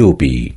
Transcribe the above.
就比。